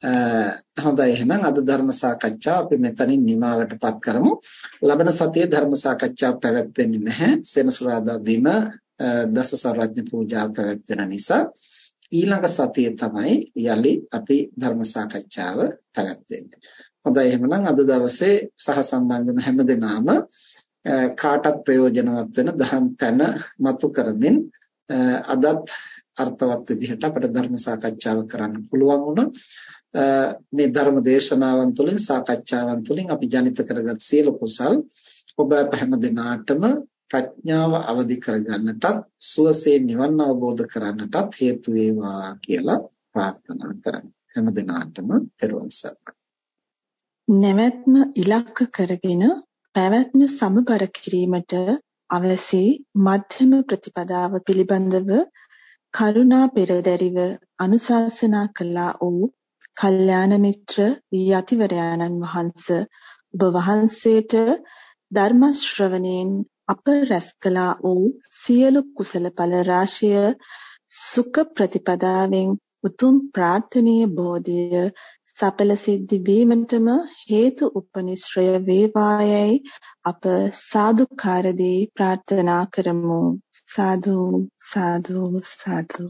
හොඳයි එහෙනම් අද ධර්ම සාකච්ඡාව අපි මෙතනින් නිමාවටපත් කරමු. ලබන සතියේ ධර්ම සාකච්ඡාව පැවැත්වෙන්නේ නැහැ. සෙනසුරාදා දින දස සර්වඥ පූජාව පැවැත්වෙන නිසා ඊළඟ සතියේ තමයි යලි අපි ධර්ම සාකච්ඡාව පැවැත්වෙන්නේ. හොඳයි එහෙනම් අද දවසේ සහ සම්බන්ධ වෙන හැමදෙනාම කාටත් ප්‍රයෝජනවත් වෙන දහම් පැන මතු කරමින් අදත් අර්ථවත් විදිහට අපිට ධර්ම සාකච්ඡාව කරන්න පුළුවන් වුණා. මේ ධර්ම දේශනාවන් තුළින් සාකච්ඡාවන් තුළින් අපි ජනිත කරගත් සියලු කුසල් ඔබ හැම දිනාටම ප්‍රඥාව අවදි කරගන්නටත් සුවසේ නිවන් අවබෝධ කරන්නටත් හේතු වේවා කියලා ප්‍රාර්ථනා කරමි. හැම දිනාටම පෙරවන් නැවැත්ම ඉලක්ක කරගෙන පැවැත්ම සමබර කිරීමට අවසි මධ්‍යම ප්‍රතිපදාව පිළිබඳව කරුණා පෙරදරිව අනුශාසනා කළා වූ කල්යාණ මිත්‍ර යතිවරයාණන් වහන්ස ඔබ වහන්සේට ධර්ම ශ්‍රවණයෙන් අප රැස් කළා වූ සියලු කුසල ඵල රාශිය සුඛ ප්‍රතිපදාවෙන් උතුම් ප්‍රාර්ථනීය බෝධිය සඵල සිද්ධි වීමටම හේතු උපනිශ්‍රය වේවායයි අප සාදුකාරදී ප්‍රාර්ථනා කරමු. සාදු සාදු සාදු.